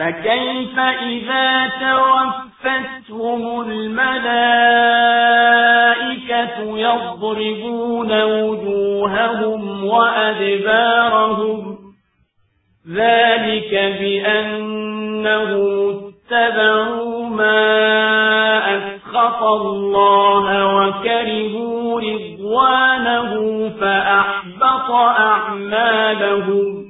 فكيف إذا توفتهم الملائكة يضربون وجوههم وأدبارهم ذلك بأنه اتبعوا ما أسخط الله وكرهوا رضوانه فأحبط أعمالهم